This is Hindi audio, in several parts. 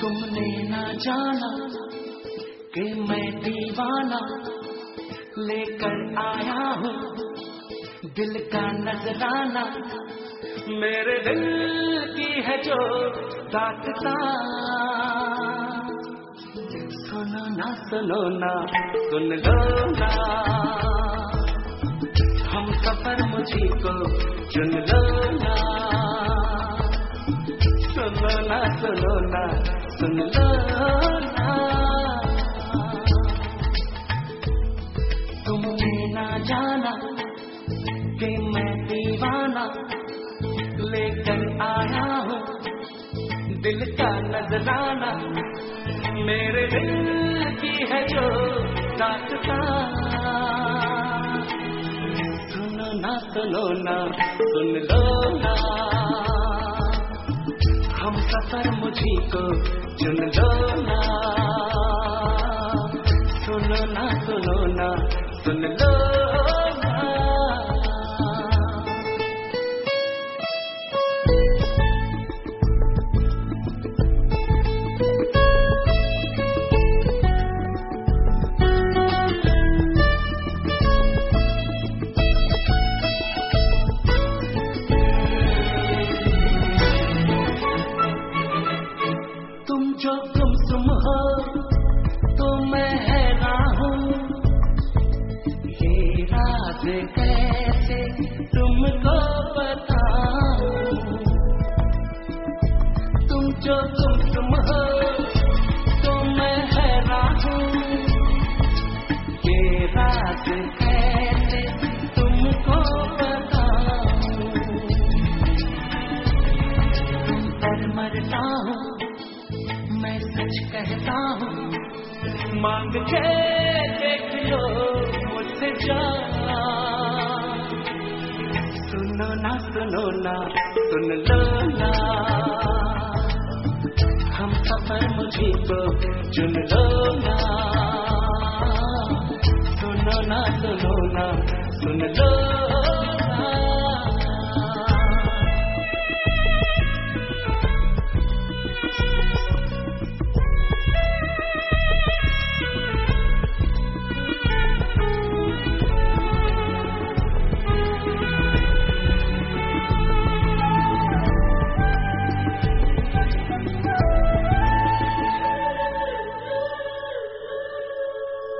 तुमने ना जाना कि मैं दीवाना लेकर आया हूँ। दिल का नजराना मेरे दिल की है जो दास्ता सुनो ना सुनो ना, सुन लो ना। हम सफ़र मुझी को चुन लो ना। सुन लो जाना, कि मैं दीवाना, लेकर आया दिल का नजराना। मेरे दिल की है जो दास्ता सुनो ना सुनो ना, सुन लो ना। हम सफ़र मुझी को चुन दो ना। सुनो ना सुनो ना सुन लो तुम जो गुमसुम हो तो मैं हैरान हूँ। ये राज कैसे तुमको बताऊँ। तुम पर मरता हूँ, मैं सच कहता हूँ। मांग के देख लो मुझसे जा सुनो ना सुनो ना, सुन लो ना। सफ़र को चुन लो ना सुनो ना सुनो ना सुन लो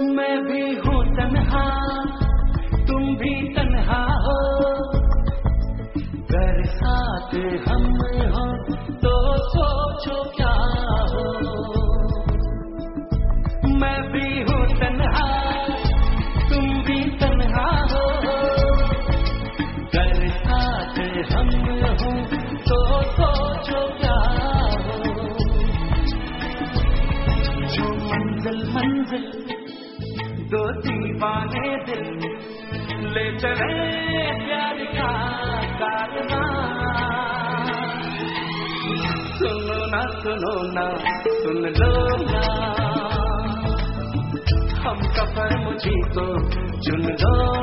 मैं भी हूँ तनहा, तुम भी तन्हा हो। घर साथ हम हो तो सोचो क्या हो। मैं भी दो दीवाने दिल ले चले प्यार का कारना। सुनो ना सुनो ना, सुन लो ना। हम कफर मुझी को चुन लो